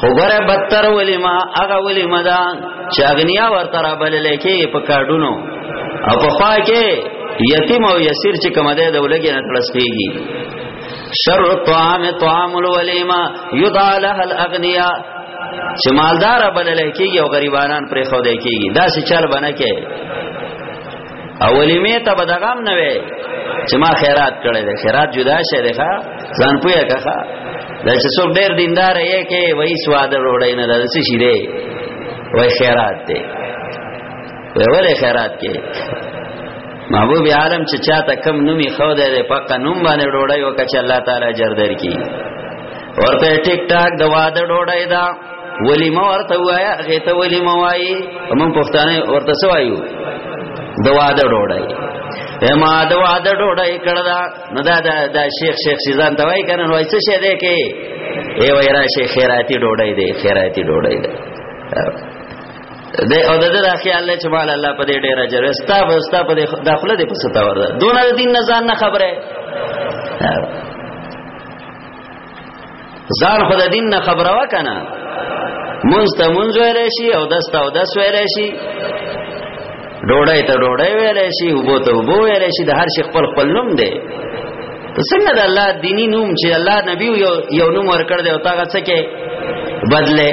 خو ګره بدتر ولی ما هغه ولی ما دا چې اغنیا ورته را بلل کې په کارډونو او په خوا کې یتیم او یسیر چې کوم ده د ولګي نه تلس کیږي شر الطعام طعام الولیما یدع له الاغنیا چې مالدار بلل کیږي او غریبانان پرې خو دی کیږي دا چې چل بنه کې او ولیمه ته بدغم نه وي چې ما خیرات کړی دی خیرات جدا شه دی ښا ځان پوهه کخه دا چې څوک ډېر دیندار یې کې وای سواد وروړی نه دل څه شي دی وای خیرات دی وای ولې خیرات کې محبوب عالم چې چاته کم نومي خو دی په قانون باندې وروړی وکړي الله تعالی اجر درکړي ورته ټیک ټاک د واده ډوډۍ دا ولی ما ورته وایا هغه ته ولی ما وای موږ پښتانه ورته سوایو دوا د ډوړای ما دوا د ډوړای کړه دا نو دا دا شیخ شیخ سیزان ته وای کنه وای څه شه دې کې ای وای را شیخ خیراتی ډوړای دې خیراتی ډوړای دې د او د دې خیال چې مال الله په دې ډیر اجر استا وستا په دې داخله دې پستا ورده دونه دین نه ځان نه خبره ځان خو د دین نه خبره وکنه مونږ ته مونږ ویل شي او دستا او دس ویل شي ډوړای ته ډوړای ویل شي وبو ته وبو ویل شي د هر شي خپل خپل نوم دی څنګه د الله دینی نوم چې الله نبی یو یو نوم ورکړ دی او تاګه څه کې بدله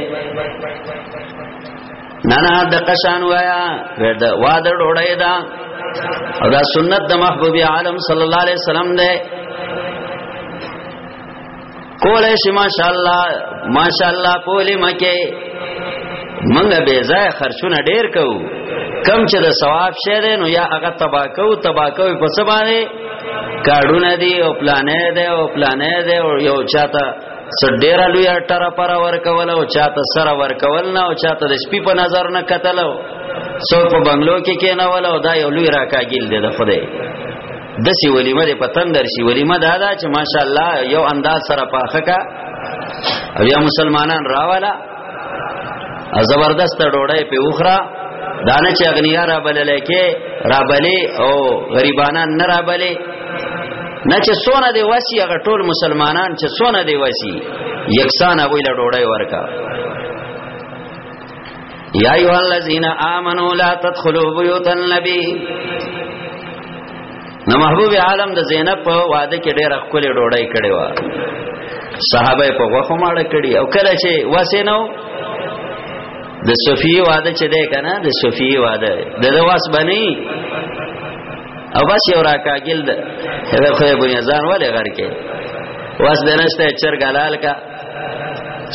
نه نه د قشان وایا ور د واد ډوړای دا او دا سنت د محبوب عالم صلی الله علیه وسلم دی کولای شي ماشاءالله ماشاءالله پولی مکه منګه به ځای خرچونه ډیر کو کم چې د ثواب شه ده نو یا هغه تبا کو تبا کو په څه باندې کارونه دی او پلانې ده او پلانې ده او یو چاته سډیر لوی ټر پر ور کول او چاته سر ور کول نه او چاته د سپی په نظر نه قتل سو په بنگلو کې کېنول او دا یو لوی راکاګیل دی د خدای د سی ولیمه د پتن درشي ولیمه دا دا چې ماشا الله یو انداز سره پاخه کا بیا مسلمانان راواله زبردست ډوړې په اوخرا دانه چې اغنیا را بلل کې را بلې او غریبانان نه را بلې نه چې سونه دی وسی هغه ټول مسلمانان چې سونه دی وسی یکسان هغه له ډوړې ورکا یا ایها الذین آمنوا لا تدخلوا بیوت النبی نو محبوب عالم د زینب په واده کې ډېر خپل ډوړای کړي وا صحابه په غوخه ماړه کړي او کله چې وسینو د صفی واده چې ده کنه د صفی واده د واس بنی او بس یو راکاګل ده دا خو به ځان ولې غر کې واس دنهشته چرګلال کا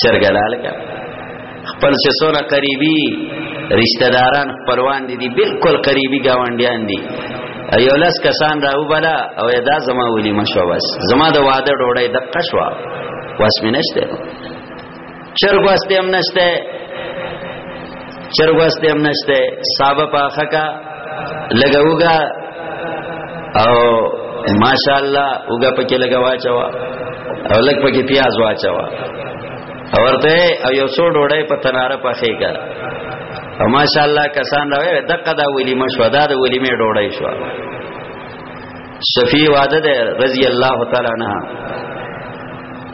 چرګلال کا خپل چې سونه قریبي رشتہ داران خپلوان دي دي بالکل قریبي گاونډیان دي ایو لس کسان راو بلا او دا زما ولي مشو بس زما د واده ډوړې د قشوا واس مینشته چرګ واسته هم نشته چرګ واسته هم نشته صاحب پاخه کا لګوګا او ماشاءالله وګا پکې لګوا چوا او لګ پکې پیاز واچوا ورته او یو څو ډوړې په تناره پخې کا او ماشاءالله کسان راوي دغه دا ولی مشو دا د ولی می ډوړې شو شفیع واده ده رضی الله تعالی عنہ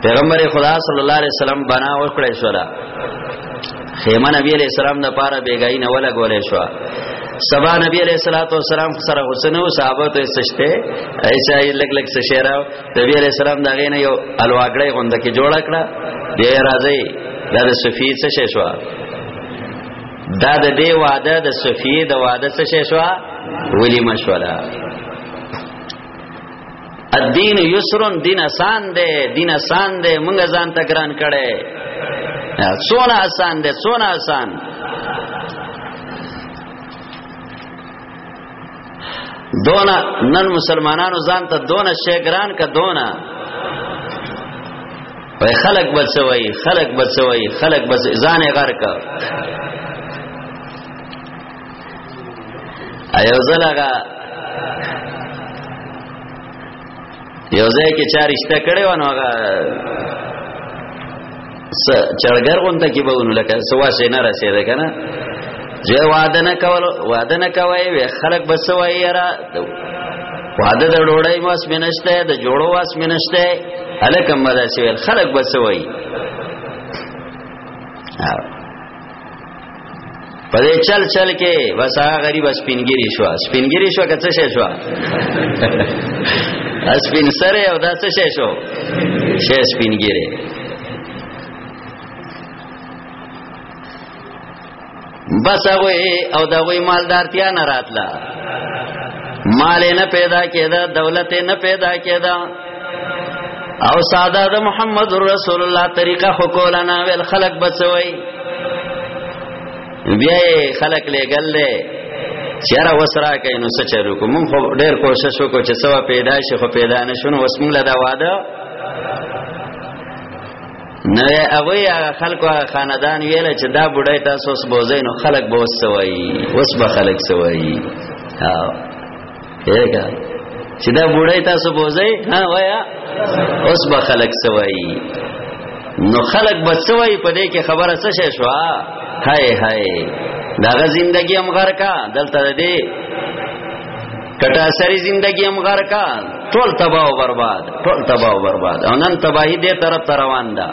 پیغمبر خدا صلی الله علیه وسلم بنا وکړې شو را خیمه نبی علیہ السلام د پاره بیګای نه ولا ګولې شو سبا نبی علیہ الصلوۃ والسلام سره حسن او صحابه ته سشته ایسا لګ لګ سشهرا نبی علیہ السلام دا غینه یو الواګړی غوند کې جوړ کړه بیا راځي دا د صفی څه شې شو دا د دې واده د صفی د واده څه شې شو ولی مشوره الدین یسرن دین آسان دی دین آسان دی مونږ ځان ته ګران کړي څونه آسان دی څونه آسان دونه نن مسلمانانو ځان ته دونه شیګران کا دونه وای خلق بچوي خلق بچوي خلق بچ ځان غر کا ایو زلګه یو ځای کې چا رشتہ کړي ونه هغه س چړګر غونته کې به ونه لکه سوا سي نه رسیدل کنه زه واده نه کول واده نه کوي وي خلک بس وایي را واده د ډوړای واس منشته د جوړو واس منشته الکم مدا سیل خلک بس وایي په دې چل چل کې بس هغه غریب سپینګری شو سپینګری شو کڅ شې شو سپین سره او دا څه شې شو شې سپینګری بس هغه او دا وی مالدارتیا نه راتله مال نه پیدا کېده دولت نه پیدا کېده او ساده د محمد رسول الله طریقه خو کولا نه ویل خلق بچوي بیا خلق لګل له چیرې وسرا کوي نو څه چرو کوم خو ډېر کوشش وکړو چې سوا پیدا شي خو پیدا نشونه اوس موږ له دا واده نه هغه هغه خلکو هغه خاندان ویل چې دا بډای تاسو اوس بوزین خلک بوس سوي اوس به خلک سوي ها یګه چې دا بوډای تاسو بوزي ها وایا اوس به خلک سوایي نو خلک به سوایي په دې کې خبره څه شې شو هاي هاي داغه زندگی هم غر کا دلته دې کټا سری زندگی هم غر کا ټول تباہ او برباد ټول تباہ او برباد او نن تباہی دې طرف روان ده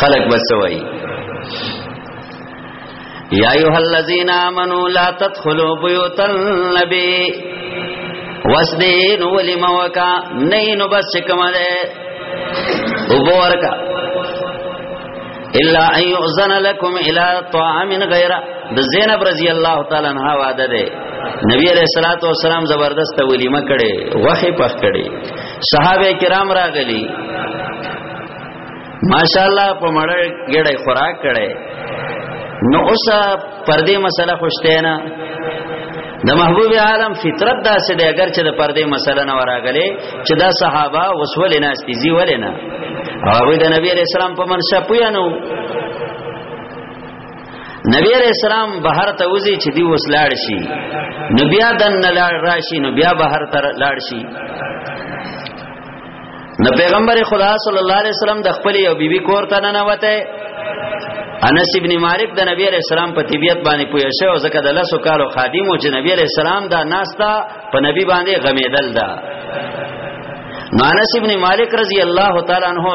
خلک بسوي یا ایها الذین آمنو لا تدخلوا بیوت النبی وسدین ولی موکا نینو بس کما ده او بورکا الا ان یؤذن لكم الى طعام غیر د زینب رضی الله تعالی عنها وعده ده نبی علیہ الصلوۃ والسلام زبردست ولیمه کړي وحی پخ کړي صحابه کرام راغلي ماشاءالله په مړ ګړې خوراک کړي نو اوس پردې مسله خوشته نه د محبوب عالم فطرت دا سه دی اگر چې د پردې مسله نه وراغلې چې دا صحابه وسول نه استیزي ولې نه هغه د نبی علیہ السلام په منشا پویا نو نبی علیہ السلام بهر ته وزي چې دی وسلاړ شي نبیا دن لاړ راشي نبیا بهر ته لاړ شي نو پیغمبر خدا صلی الله علیه وسلم د خپل یو بیبي کور ته نه وته انس ابن مالک د نبی علیہ السلام په طبیعت باندې پوه شو او ځکه د لاسو کالو خادم او چې نبی علیہ السلام دا ناستا په نبی باندې غمیدل دا انس ابن مالک رضی الله تعالی عنہ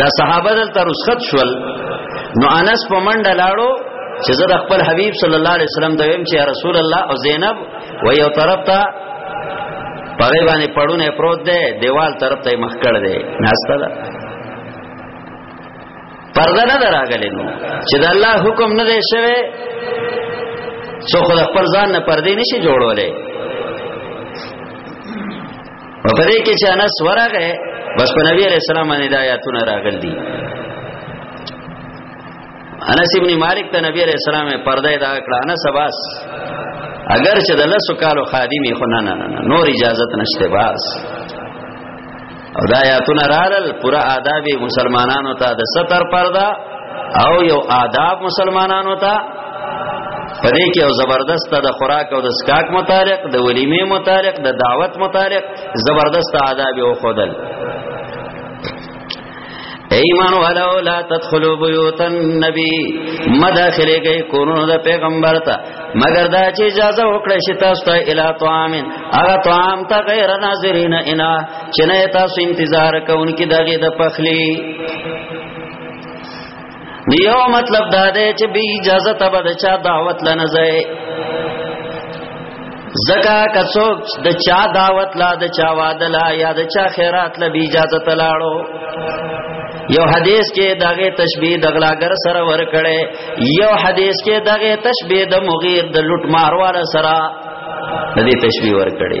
دا صحابه دل تر رسخت شول نو انس په منډه لاړو چې زه د خپل حبیب صلی الله علیه وسلم دویم چې رسول الله او زینب و یو طرف ته پغې باندې پړونه پروت دی دیوال طرف ته مخ کړ دی ناشته ده پرده نه دراغلی نو چې د الله حکم نه دی شوی څو خو د خپل ځان نه پردې نشي جوړولې په دې کې چې انس ورغه بس په نبی عليه السلام باندې د آیاتونه راغلي انس ابن مالک ته نبی علیہ السلام پرده دا کړه انس باس اگر چې د لسو کالو خادمي خو نه نه نه نور اجازه نشته باس او دا آیاتونه رالل پورا آداب مسلمانانو ته د ستر پرده او یو آداب مسلمانانو ته پدې کې او زبردست د خوراک او د سکاک متعلق د ولیمې متعلق د دعوت متعلق زبردست آداب او خودل ایمان ولو لا تدخلوا بیوت النبی مداخله کوي کورونو د پیغمبر ته مگر دا چې اجازه وکړي چې تاسو ته اله طعامن هغه طعام ته غیر ناظرین انا چې نه تاسو انتظار کوونکې دغه د پخلی یو مطلب دا دی چې به اجازه ته به چا دعوت لنه ځای زکا کڅوک د چا دعوت لا د چا واده لا یا د چا خیرات لا به اجازه ته لاړو یو حدیث کې دغه تشبیه د غلاګر سره ور کړي یو حدیث کې دغه تشبیه د مغیر د لټمارواله سره د دې تشبیه ور کړي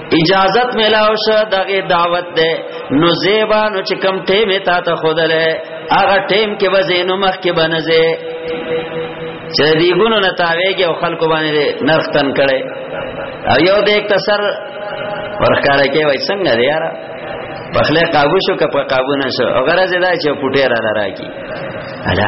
اجازت ملاو شو دغه دعوت ده نو زیبا نو چې کم ټیم تا ته خودلې هغه ټیم کې وزینو مخ کې بنځه چې دی ګونو نه تاویږي او خلکو باندې نختن کړي او یو د یک تسر ورخاره کې وای څنګه دی یاره بخله قابو شو که په قابو نه شو او غرض دا چې پټه را لراکی الا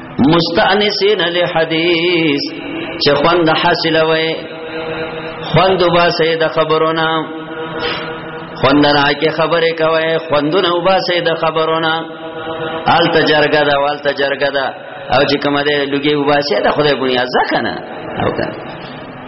مستانسین له حدیث چې خوند حاصل وي خوند وباسه د خبرونه خوند را کې خبرې کوي خوندونه وباسه د خبرونه آل تجرګه دا وال تجرګه دا او چې کومه ده لګي وباسه د خدای بنیا ځکنه او کنه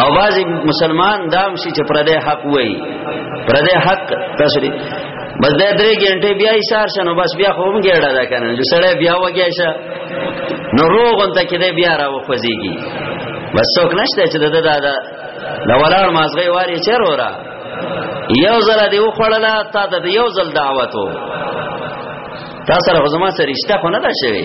او باز مسلمان دام شي چې پردې حق وای پردې حق تاسو دې بس د درې غنټه بیا یې سار شنو بس بیا خو هم ګړډا ده کنه چې سړی بیا وګیا شه نو روغون ته کې دې بیا را وخوځيږي بس څوک نشته چې د دا دا د ولار مازغې واري چر ورا یو ځل دې وخړلا تا ته یو ځل دعوتو تا سره زما سره رشتہ خو نه ده شوی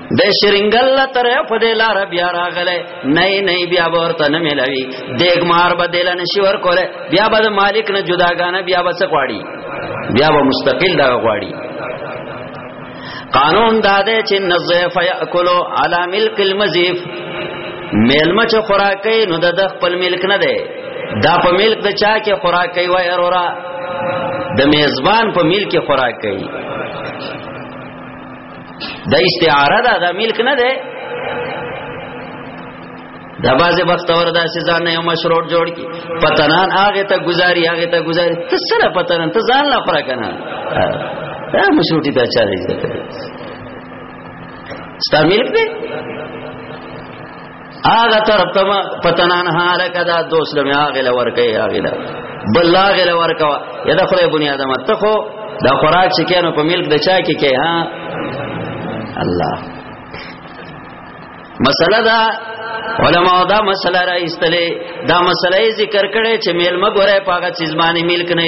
د شرنګل تر په دې لار بیا راغله نه نه بیا ورته نه ملوي دیګ مار بدل نه شي ور کوله بیا به مالک نه جداګانه بیا به څه غواړي بیا به مستقل دا غواړي قانون دا دی چې نظیف یاکلو علی ملک المزیف میلمه چې خوراکي نو د خپل ملک نه دی دا په ملک د چا کې خوراکي وای اورا د میزبان په ملک خوراکي د استعاره ده دا ملک نه ده دا بازه بختور دا سزا نه یو مشروع جوړ کی پتنان هغه ته گزاري هغه ته گزاري ته سره پتنان ته ځان لا فرق نه دا مشروطی ته چا دی ځکه ستا ملک دی هغه طرف ته پتنان حالک دا دوست لمه هغه لور کوي هغه لور بل هغه لور کا یا د خدای بنی ادم ته خو دا خوراک چې کینو په ملک د چا کې کې ها الله مسله دا علماء دا مسله را ایستلې دا مسله ذکر کړي چې میلمه ګوره پاګه چیز باندې ملک نه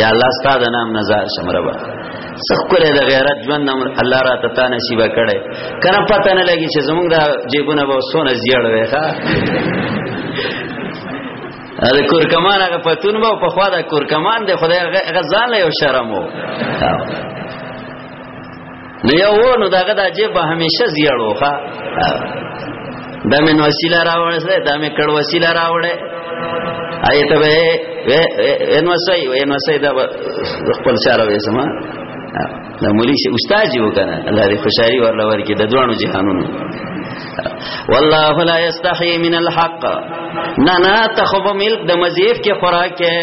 یا الله ستاد نام نزار شمربا سخ کوله د غیرت ژوند امر الله را ته تا نصیب کړي کنه پته نه لګي چې زمونږ د جیبونه به سونه زیړ وي ښا دا کورکمان هغه پتون به په خوا دا کورکمان دی خدای غزان له یو شرم وو نه یو نو داګه د جیب به همیشه زیړو ښا دا مې وسیله راوړې سره دا مې کړ وسیله راوړې آیته به انو سي انو سي دا خپل چاره وې سما دا مولي شي استاد یو کنه الله دې خوشحالي ورل ورکي د دوانو جهانونو والله لا يستحي من الحق نه نه تخوب ملک د مزيف کې خوراک کې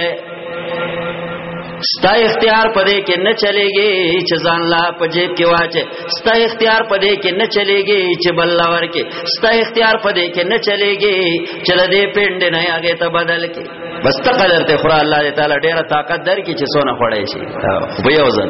ستا اختیار پدې کې نه چلےږي چې ځان لا پجیب کې واچې ستا اختیار پدې کې نه چلےږي چې بل لور کې ستا اختیار پدې کې نه چلےږي چې دې پند نه هغه ته بدل کې بس ته قدر ته خورا الله تعالی ډیره طاقت درکې چې سونه خړې شي په یو ځل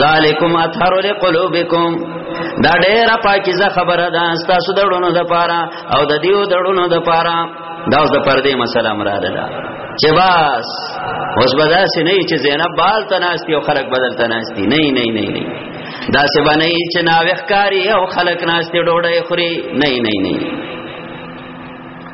ذالکم اطهر لقلوبکم دا ډیره پاکیزه خبره ده تاسو دړونو د پاره او د دیو دړونو د پاره دا اوس د پردې مسله مراده ده چې بس اوس بدا سي نه چې زینب بال تناستی او خلق بدل تناستی نه نه نه نه دا سه باندې چې ناوخکاری او خلق ناشته ډوډۍ خوري نه نه نه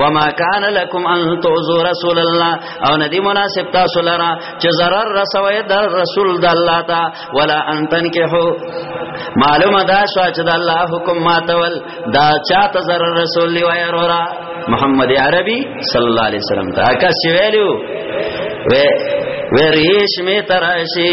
وما كان لكم ان تعذوا رسول الله او ندی مناسب تاسو لرا چې zarar رسوي د رسول د الله تا ولا ان تنكحوا معلومه دا شو چې د الله حکم ماتول دا چاته zarar رسول دی وای ورا محمد عربي صلی الله علیه وسلم تا کا شویلو و و ریش می تراشی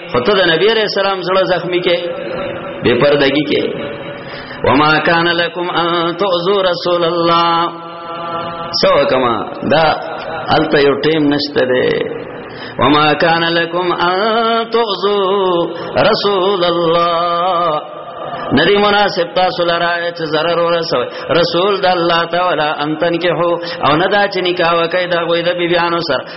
خطو د نبی علیہ السلام زړه زخمی کې بے پردگی کې وما کان لکم ان تؤذو رسول الله سو کما دا الته یو ټیم نشته ده وما کان لکم ان تؤذو رسول الله ندی مناسب تاسو لرا چې zarar ورسوي رسول د الله تعالی انتن کې هو او نه دا چې نکاح وکړي دا غوې د بیبيانو سره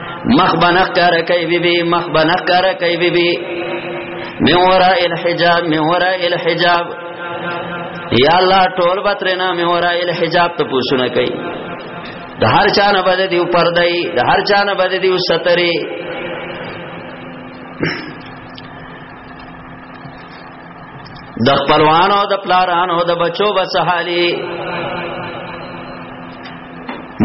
مخ بنخ کار کوي بي بي مخ بنخ کار کوي بي بي من وراء الحجاب من وراء الحجاب یا الله ټول بترنا من وراء الحجاب ته پوښتنه کوي د هر چا نه بده دی پردای د هر چا نه بده دی ستري د خپلوانو د پلارانو د بچو بسحالي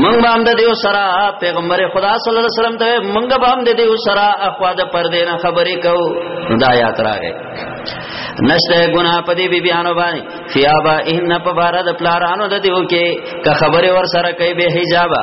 منګ بام د دیو سرا پیغمبر خدا صلی الله علیه وسلم ته منګ بام د دیو سرا اخوا د پردې نه خبرې کو دا یاد راغې نشته ګنا پدې بی بیانو باندې فیابا ان په بار د پلارانو د دیو کې که خبره ور سره کوي به حجابا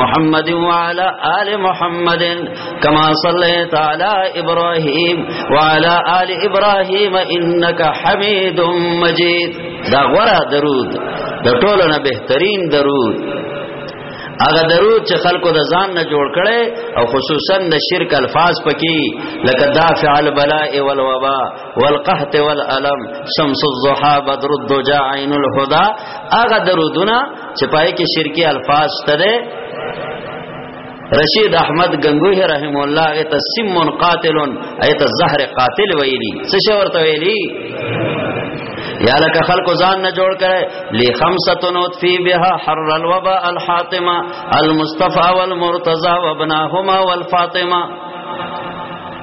محمد وعلى آل محمد كما صليت على إبراهيم وعلى آل إبراهيم إنك حميد مجيد دا غورا درود دا ټولنه بهترین درود هغه درود چې خلکو د ځان نه جوړ کړي او خصوصا د شرک الفاظ پکې لکه دافع البلاء والوباء والقحط والالم شمس الضحى بدر الدجى عين الهدى هغه درودونه چې پای کې شرکی الفاظ تره رشید احمد گنگوی رحم الله هغه ته سم قاتل هغه ته زهر قاتل ویلی څه شی ورته ویلی یا لک خلق ځان نه جوړ کړي لخمسه نطفی بها حر الوباء الحاتمه المصطفى والمرتضى وابناهما والفاطمه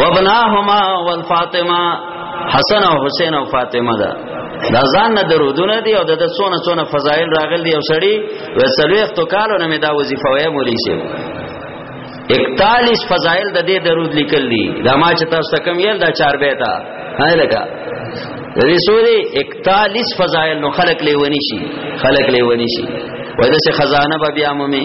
وابناهما والفاطمه حسن او حسین او فاطمه ده دا ځان نه درودونه دي او د څونه څونه فضایل راغل دي او سړی وسلوخ تو کالو نه مې دا وظیفه وای مولي شي 41 فضایل د دې درود لیکل دي دا ما چې تاسو ته کم یل دا 4 بیت هاي لکه د دې سوري 41 فضایل نو خلق لیونی شي خلق لیونی شي وای دا څه خزانه به بیا مې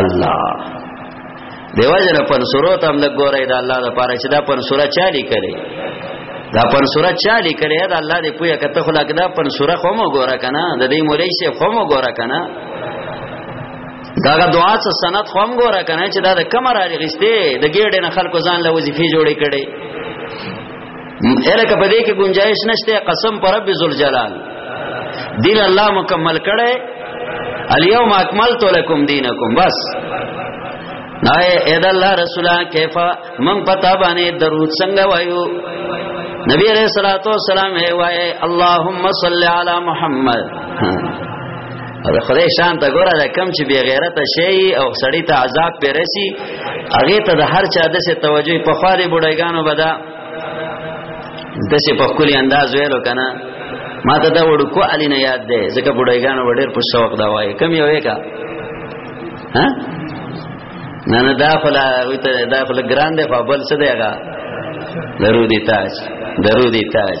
الله دیو جن پر صورت هم لګورای دا الله د پاره چې دا پر صورت چا لیکلې دا پر صورت چا لیکلې دا الله دې پویا کته خلا کدا پر صورت هم وګورا کنه د دې مولای شي هم وګورا کنه دا دعا څه سند هم وګورا کنه چې دا د کمر اړې غسته د ګېډې نه خلکو ځان له وظیفې جوړې کړي الکه په دې کې گنجائش نشته قسم پر رب ذل جلال دین الله مکمل کړي الیوم اکملت لکم دینکم بس نه اې دا الله رسولا کیفا من پتا باندې درود څنګه وایو نبی علیہ الصلوۃ والسلام ہے وای اللهم صل علی محمد او د خدای شان ته ګوره دا کم چې بی غیرت شي او سړی ته عذاب پیرسي هغه ته د هر چا د څه توجه په خواري بډایګانو بدا د څه په کلی انداز ویلو کنه ما ته دا وړو کو علی نه یاد ده ځکه بډایګانو وړر په شوق دا وای کم یو وکا ها نه نه دا خلا وي ته دا خلا ګران ده په بل څه دیګه درو دی تاج درو دی تاج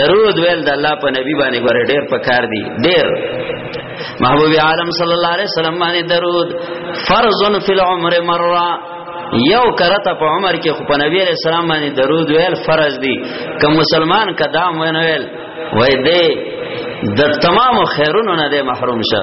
درود ویل د الله په نبی باندې ګوره ډیر پکار دی ډیر محبوب عالم صلی الله علیه وسلم باندې درود فرض فی العمر مره یو کرته په عمر کې خو په نبی علیہ السلام باندې درود ویل فرض دی که مسلمان کدا مون ویل وای دی د تمام خیرونو نه دی محروم شه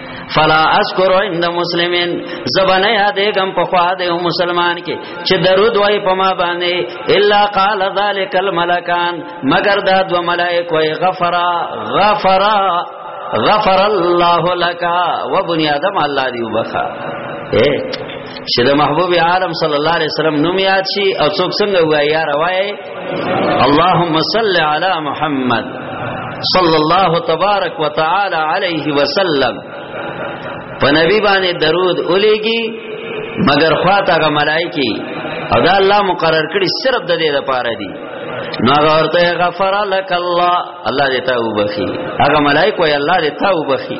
فلا اذكر عند مسلمين زبنه یادې غم په خوا دې مسلمان کې چې درود وای په ما باندې الا قال ذلك الملكان مگر دا دو ملائک وای غفرا غفرا غفر الله لك وبني ادم الله دې وبخا اے چې د محبوب عالم صلی الله علیه وسلم نوم یاد شي او څوک څنګه وای یا روایت اللهم صل علی محمد صلی الله تبارک وتعالى علیه وسلم په نبی باندې درود ولېږي مگر خواته غ ملائکی او دا الله مقرر کړی صرف د دې لپاره دی نو هغه ورته غفر لك الله الله دې ته وبخي هغه ملائکه وي الله دې ته وبخي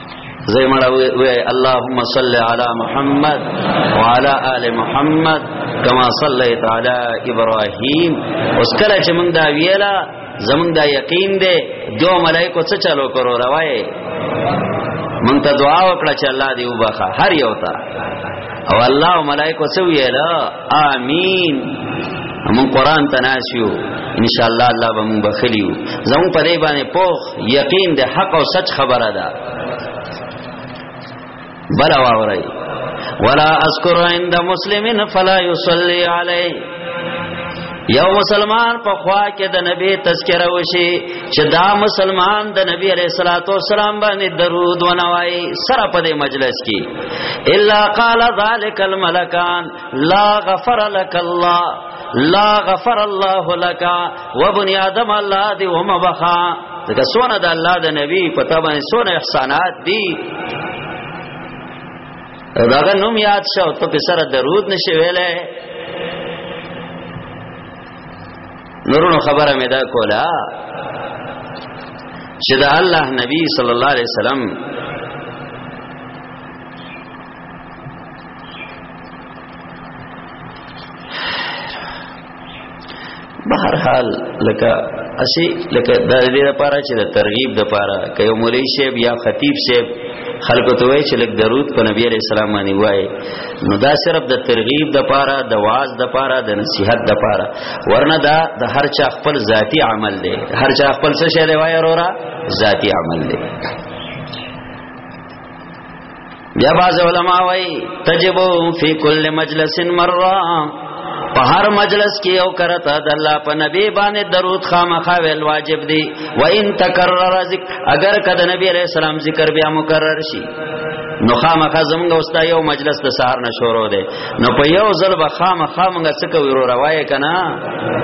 زي ما اللهم صل على محمد وعلى ال محمد كما صليت على ابراهيم اوس کله چې موږ دا ویلا زمونږ دا یقین دی دو ملائکه څه چالو کرو روایه مونږ ته دعا وکړه چې الله دې وبخا هر یو ته او الله او ملائکه څه ویلا امين مون قران تناسیو ان شاء الله الله به مون بخلیو زمون په دې باندې پوخ یقین د حق او سچ خبره ده بل واوري ولا اذكر عند مسلم فلا يصلي عليه یو مسلمان په خوا کې د نبی تذکره وشي چې دا مسلمان د نبی علیہ الصلوۃ والسلام باندې درود ونوای سره په دې مجلس کې الا قال ذلک الملکان لا غفر لك الله لا غفر الله لك و بنی آدم الله دی و مبخا دغه سونه د الله د نبی په تابع سونه احسانات دی داغه نوم یاد شو ته په سره درود نشي ویلې نورونو خبره مې دا کوله چې دا الله نبی صلی الله علیه وسلم بهر حال لکه اسی لکه د دې لپاره چې د ترغیب د لپاره کيو مولوی شیب یا خطیب شیب خلکو ته وای چې لکه درود په نبی عليه السلام باندې وای نو دا صرف د ترغیب د لپاره د واز د لپاره د نصيحت د لپاره ورنه دا د هر چا خپل ذاتی عمل دی هر چا خپل څه شی دی وای اورا ذاتی عمل دی بیا باز علماء وای تجب فی کل مجلس مره په هر مجلس کې یو کرته د الله په نبی باندې درود خامخا ویل واجب دی و ان تکرر ذکر اگر کده نبی علیہ السلام ذکر بیا مکرر شي نو خامخا زمونږ اوستا یو مجلس د سهار نه شروع دی نو په یو ځل به خامخا مونږ څه کوي ورو روایه کنا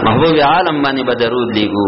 محبوب عالم باندې به درود لیګو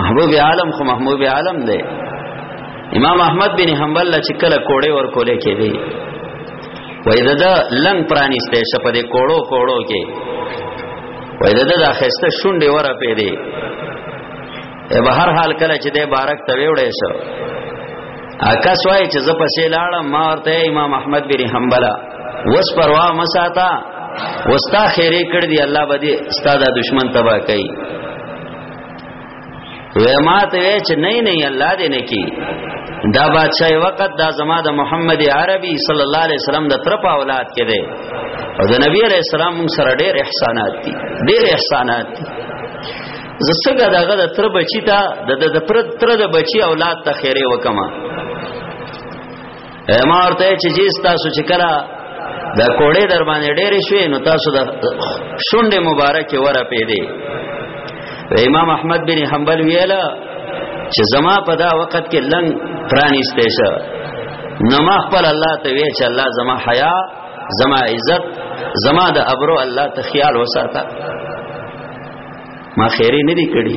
محبوب عالم خو محبوب عالم دی امام احمد بن حنبل چې کله کوړې ور کولې کې دی وای دا د لنګ پرانیسته شپه دې کوړو کوړو کې وای دا د اخیسته شونډې ور په دی ای به هر حال کله چې دې بارک ته وړې شو اکاس وای چې زه پسې لاړم ما ورته امام احمد بن حنبل وس پروا مساتا وستا خیره کړ دی الله باندې استاد دشمن تبا کوي وې ما ته وې چې نه نه الله دې نه کی دا بادشاہ وقت دا زما د محمد عربي صلی الله علیه وسلم د تر په اولاد کې دی او د نبی علیہ السلام سره ډېر احسانات دي ډېر احسانات دي زه څنګه دغه د تر بچی ته د د پر تر د بچی اولاد ته خیره وکما ما ورته چې جیس تاسو چې کړه دا کوړې در باندې ډېرې شوې نو تاسو د شونډې مبارکې وره پیدې امام احمد بن حنبل ویلا چې زما په دا وخت کې لنګ پرانیسته شه نو ما خپل الله ته وی چې الله زما حیا زما عزت زما د ابرو الله ته خیال وساته ما خیره نه دی کړی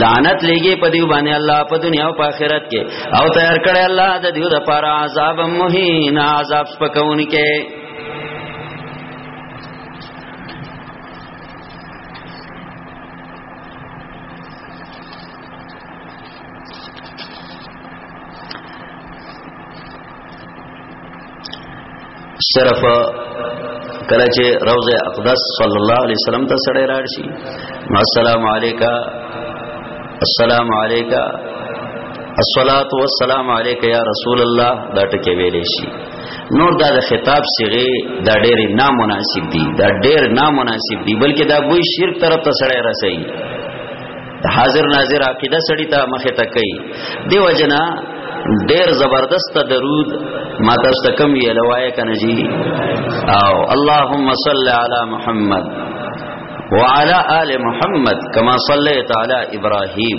لعنت لګي په دیو باندې الله په دنیا او په آخرت کې او تیار کړي الله د دیو د پاره عذاب مهین عذاب سپکون کې صرف کله چې روزه اقدس صلی الله علیه وسلم ته سړی راړ شي السلام علیکا السلام علیکا الصلاۃ والسلام علیک یا رسول الله دا ټکی ویلې شي نور دا د خطاب صيغه دا ډېر نامناسب دي دا ډېر نامناسب دي بلکې دا ګوي شرک طرف ته سړی رسي حاضر ناظر عقیده سړی ته مخه ته کوي دیو جنا ډیر زبردست درود ما تاسو ته کوم ویل وای کنه جی او اللهم صل علی محمد وعلى آل محمد كما صليت على إبراهيم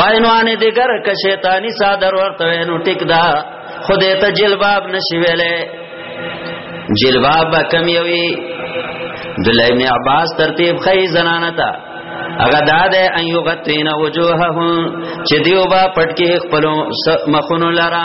باینوان دیگر که شیطانی صادر ورته نو ټیک دا خدای ته جلباب نشي ویلې جلباب کم یوي عبدالله ابن عباس ترتیب خی زنانه تا اغا داده ان یغتین وجوههم چې دیو با پټکی خپل مخونو لرا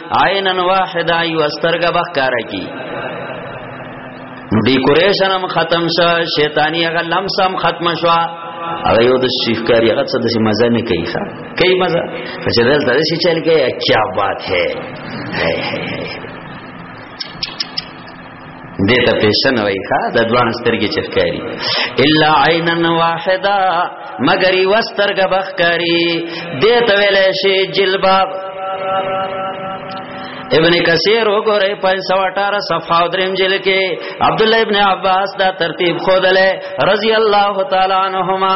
عینن واحده یو استرګه بخکار کی ډیکوریشن هم ختم شو شیطانی هغه لمس هم ختم شو هغه یو د شیفکاری هغه څه د مزه نه کوي ښا کوي مزه چې دلته شي چل کې کیا بات ہے دیتا پیشن وای ښا د دوان سترګې چخکاری الا عینا واحده مگر یو سترګه بخکاری دیتا ویل شي جلباب ابن کثیر وګوره 518 صفحه دریم جلد کې عبد الله ابن عباس دا ترتیب خودله رضی الله تعالی عنہما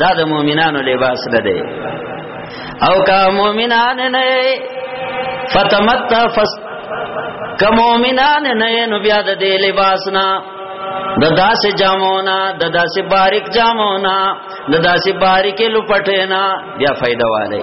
دا د مؤمنانو لباس نه دی او کا مؤمنان نه فتمت فس کا مؤمنان نه نو بیا د دې لباس نه د داسې جامونا د داسې باریک جامونا د داسې باریکې لپټینا بیا فائدہ والے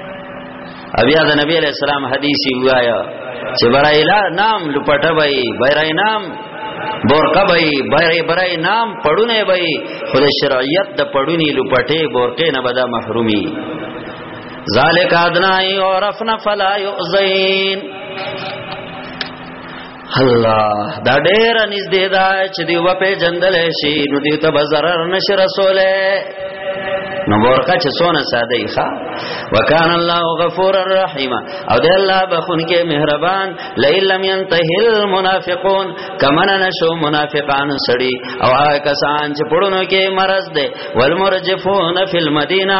ابیا د نبی علیہ السلام حدیث وایا چې برای لا نام لپټه وای برای نام بورقه وای برای برای نام پړونه وای خو د شرعیت د پړونی لپټه بورقه نه بدا محرومی ذالک ادنای عرفنا فلا یؤذین الله دا ډېر نږدې ده چې دی و په جندل شي نو دی ته بازارر نشه رسوله نو ورکه چې سونه ساده ای ښا وکانه الله غفور الرحیم او د الله بخون کې مهربان لئن لم ينتهي المنافقون کمن نشو منافقان سړي او هغه کسان چې پړونو کې مرز ده والمرجفون فی المدینه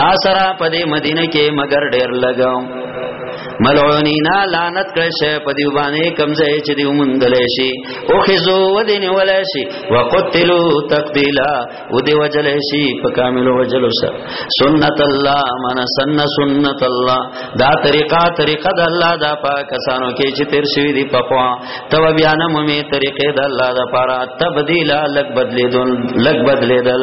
تا سره په دې مدینه کې مگر ډیر لګاو ملعونینا لعنت کړی شي په دې باندې کمزې چې دې ومندلې شي او خزو ودین ولې شي وقتلوا تقتیلا او دې وجلې شي په کامل وجلو سره سنت الله من سن سنت الله دا طریقہ طریقہ د الله دا پاکستانو کې چې تیر شوی دی په خوا تو بیا نه مې طریقې د الله دا پارا تبدیلا لګ بدلې دل لګ بدلې دل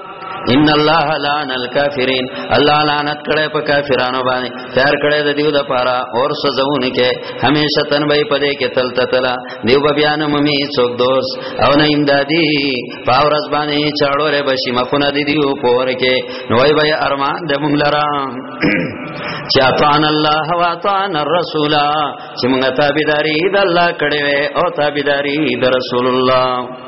ان الله لعن الکافرین الله لعنت کړه په کافرانو باندې تیار کړه د دیو د پاره اور سزونه کې همیشه تن به پدې کې تل تتلا دیو به بیان ممی څوک دوست او نه امدادی پاور از باندې چاړو له بشي مخونه دی دیو پور کې نوای به ارمان د مونږ لرا چې اطان الله او اطان الرسول چې مونږ تابعداري د الله کړې او تابعداري د رسول الله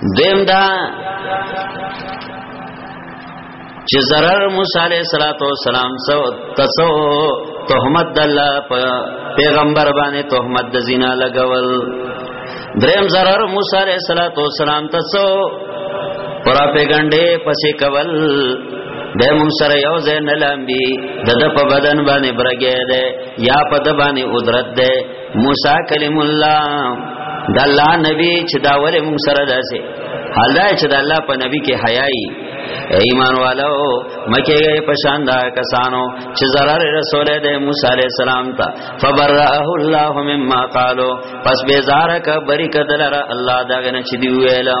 دیم دا چې zarar موسی علیہ الصلوۃ والسلام سو تسو تهمت د الله په پیغمبر باندې تهمت د زنا لګول دریم zarar موسی علیہ الصلوۃ والسلام تسو پراپګنډه پسې کول د مون سره یو ځای نه لامبي د د په بدن باندې برګې ده یا په د باندې قدرت ده موسی کلم الله د الله نبی چې دا ولې موږ سره داسې حال دا چې د الله په نبی کې حیاي ایمان والو مکه گئے پشان دا کسانو چې zarar رسول دے موسی علیہ السلام تا فبرأه الله مما قالو پس بیزار کا بری کدلر الله دا غنه چې دی ویلو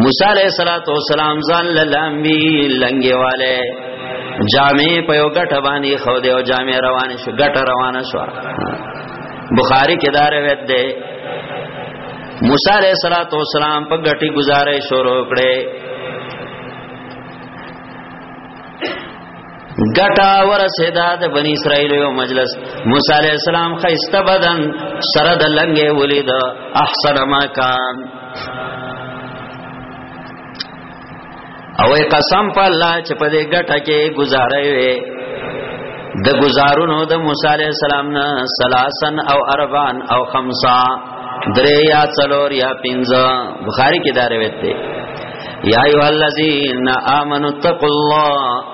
موسی علیہ الصلوۃ والسلام ځان لامبي لنګي والے جامع په یو غټه باندې خو دی او جامع روان شو غټه روانه شو بخاری کې دا روایت ده موسی علیہ الصلوۃ والسلام په غټي گزارې شروع کړې ګټا ورسېدا د بنی اسرائیل یو مجلس موسی علی السلام خيسته بدن سره د لنګې ولید احسن ما کان او قسم په الله چې په دې ګټه کې گزارې وې د گزارونو د موسی علی السلام نه سلاسن او اربان او خمسا درې یا څلور یا پنځه بخاری کې دا روایت ده یا ایو الذین آمنوا اتقوا الله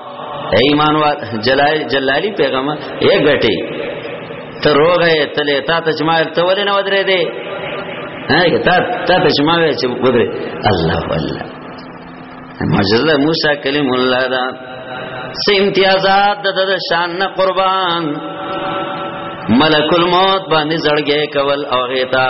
ایمان وا جلال جلالی پیغام یې غټي ته روغه ته له تا ته جمال ته ولې نه ودرې دې هغه ته ته ته جمال چې ودرې الله الله معجزه موسی کلیم الله دا سه امتیازات د د شان نه قربان ملک الموت باندې زړګې کول او غیتا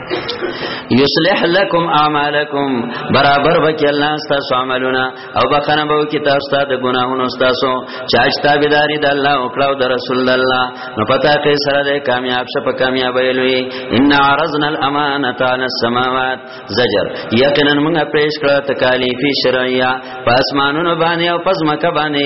یصلح لکم اعمالکم برابر وکي الله تاسو عملونه او بخنه به کی تاسو ته د ګناهونو تاسو چاچ تابعداري د الله او کړه د رسول الله نو پتا کې سره د کامیاب شه په کامیابی لوي ان عرضنا الامانه علی السماوات زجر یقینا موږ پېښ کړه تکالیفی شرعیه پس مانونو باندې او پس مکه باندې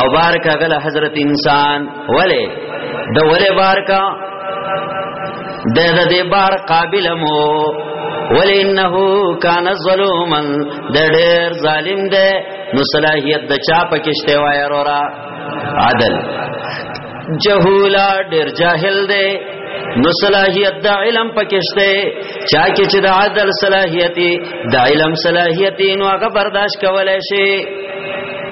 او بارک غل حضرت انسان ولی د ولی بارک د دې بار قابل مو ولینه کان ظلوما د ډېر ظالم دی نو صلاحیت د چا پکشته وای رورا عدل جهولا ډېر جاهل دی نو صلاحیت د علم پکشته چا کې چې د عدل صلاحیتي د علم صلاحیتي نو هغه برداشت کولای شي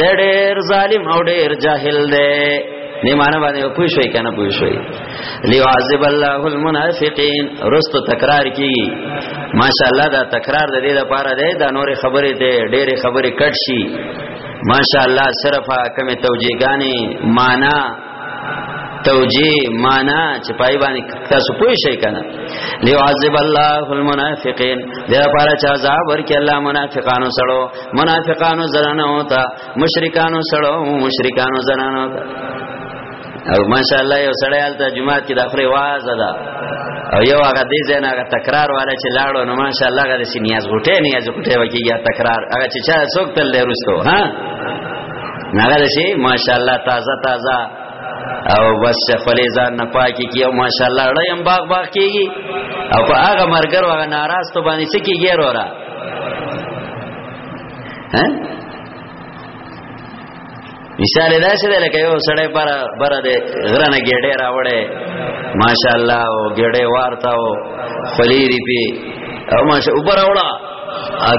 د ډېر ظالم او ډېر جاهل دی نه معنی باندې پوه شوي کنه پوه شوي ليعذب الله المنافقين رستو تکرار کی ماشاءالله دا تکرار د دې لپاره دی دا نور خبرې دی ډېرې خبرې کټ شي ماشاءالله صرف کمه توجیهګانی معنا توجی معنا چې پای باندې تاسو پوه شئ کنه ليعذب الله المنافقين دا لپاره چې عذاب ورکړي الله منافقانو سره منافقانو زنانه ہوتا مشرکانو سره مشرکانو زنانه ہوتا او ماشاءالله یو سړی حالت جمعه کې د اخري واز ده او یو هغه دې زنه هغه تکرار والا چې لاړو نو ماشاءالله هغه سي نیاز غټه نیاز غټه وکي یا تکرار هغه چې چا څوک تل لرستو ها نغه شي ماشاءالله تازه تازه او بس خپلې ځان نه پاکي کیو ماشاءالله ړیم باغ باغ کیږي او په هغه مرګر وغه ناراض ته باندې څه کیږي وروره ها مثال دا څه دی لکه یو سړی پر بر دې غرنه ګډه راوړې ماشاءالله او ګډه وارتاو خلیری پی او ماشه اوپر اوړه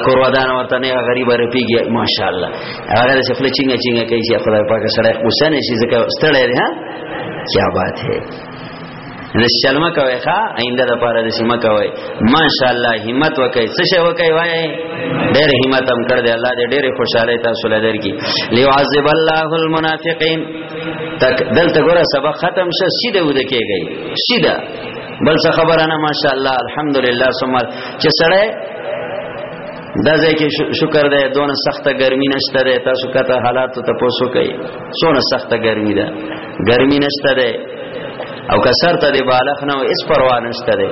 کور ودان ورته نه غریب رپیږي ماشاءالله هغه د خپل چینګه چینګه کوي چې خدای پاک سره اوسنه شي ځکه ستړی دی ها کیا بات ہے د شلمه کوي ښا آینده د پاره د سیمه کوي ماشاءالله همت وکي څه شي وکي وای ډېر همت هم کړ دې الله دې ډېر خوشاله تاسو له درکې ليعذب الله المنافقين تک دلته ګوره سبق ختم شه سیده ود کېږي سیده بل څه خبره نه ماشاءالله الحمدلله ثم چې سړی دا ځکه شکر ده دونه سخته ګرمي نشته ده تاسو کته حالات ته پوسو کوي څونه سخته ګرمي ده ګرمي نشته ده او کسر ته دی بالغ نه او اس پروا نشته ده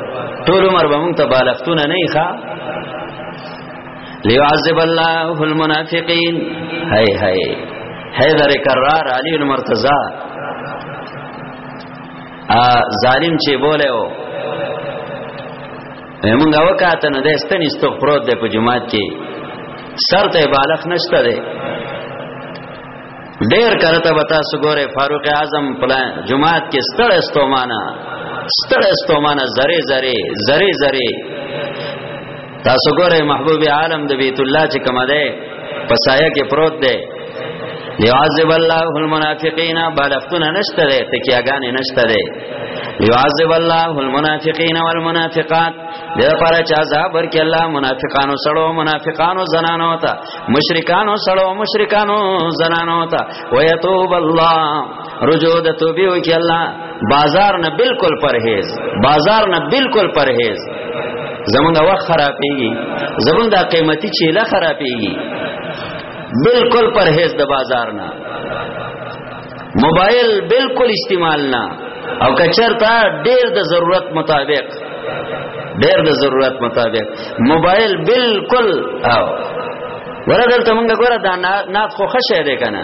ټول عمر به مونږ ته بالغتونه نه ښه ليعذب الله المنافقين هاي هاي حیدر کرار علی المرتضی ا ظالم چې بوله و موږ وکاته نو د ستنې ستوخ پروت دی په جماعت کې سر ته بالغ نشته دی ډیر کرته بتا سګوره فاروق اعظم پلان جماعت کې ستړ استومانه ستړ استومانه زری زری زری زری تاسو ګورئ محبوب عالم د بیت الله چې کومه ده پسایه کې پروت ده لیعذب الله المنافقین بالفتون نشته ده تکیاګان نشته ده لیعذب الله المنافقین والمنافقات د لپاره چې عذاب ورکړي الله منافقانو سړو منافقانو زنانو ته مشرکانو سړو مشرکانو زنانو ته ويتوب الله رجوع د توبې وکي الله بازار نه بالکل پرهیز بازار نه بالکل پرهیز زمونږ وخت خرابېږي زمونږ د قیمتي چيله خرابېږي بالکل پرهیز د بازار نه موبایل بالکل استعمال نه او کچرتا ډېر د ضرورت مطابق ډېر د ضرورت مطابق موبایل بالکل او ورته دلته مونږ ګوره دا نات خو خشه دی کنه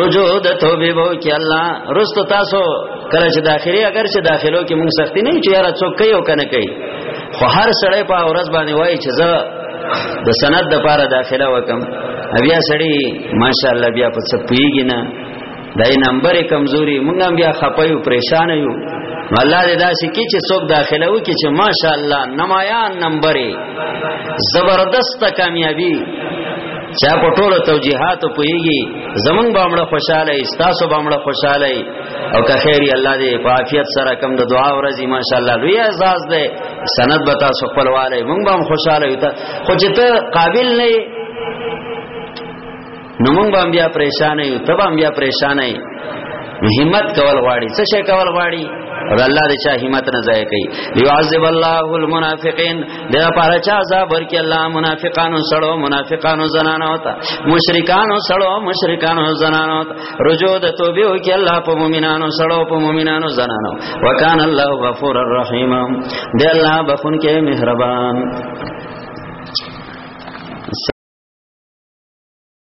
رجوع د توبه وو کې الله رست تاسو کله چې داخلي اگر چې داخلو کې موږ سختی نه چې یاره څوک کوي او کنه کوي خو هر سړی په ورځ باندې وایي چې زه د سند د پاره داخله وکم بیا سړی ماشاءالله بیا په څه پیږي نه دای نمبر کمزوري موږ هم بیا خپایو پریشان یو الله دې داسې کې چې څوک داخله وکړي چې ماشاءالله نمایان نمبر زبردست کامیابی چا په ټولو توجيهاتو پويږي زمونږ بامړه خوشاله ای تاسو بامړه خوشاله ای او که خیری الله دې په عافیت سره کوم د دعا ورځي ماشاءالله لوی اعزاز دی سند به تاسو خپلواله مونږ به خوشاله یو ته خو چې ته قابل نه نو مونږ به بیا پریشان یو ته به بیا پریشان یې همت کول غواړي څه شي کول غواړي الله دې چا همت نه ځای کوي یعذب الله المنافقین دا پارا چا عذاب ورکی الله منافقانو سړو منافقانو زنانو ته مشرکانو سړو مشرکانو زنانو ته رجوع د توبه وکي الله په مؤمنانو سړو په مؤمنانو زنانو وکانه الله غفور الرحیم دی الله بخون کې مهربان